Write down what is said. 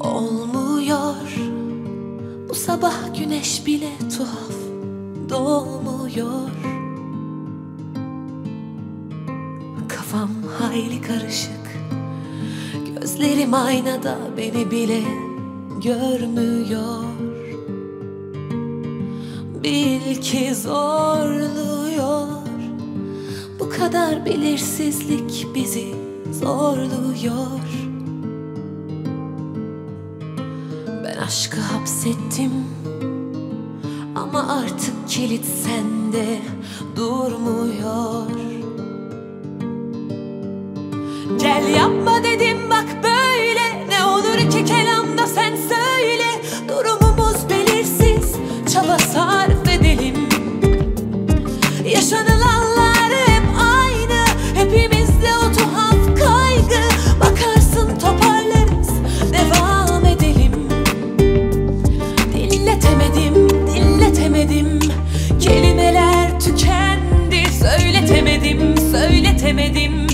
Olmuyor. Bu sabah güneş bile tuhaf. Doğmuyor. Kafam hayli karışık. Gözlerim aynada beni bile görmüyor. Bil ki zorluyor. Bu kadar belirsizlik bizi zorluyor aşkı hapsettim. Ama artık kilit sende durmuyor. Gel yapma dedim Dinletemedim, söyletemedim.